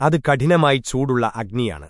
അത് കഠിനമായി ചൂടുള്ള അഗ്നിയാണ്.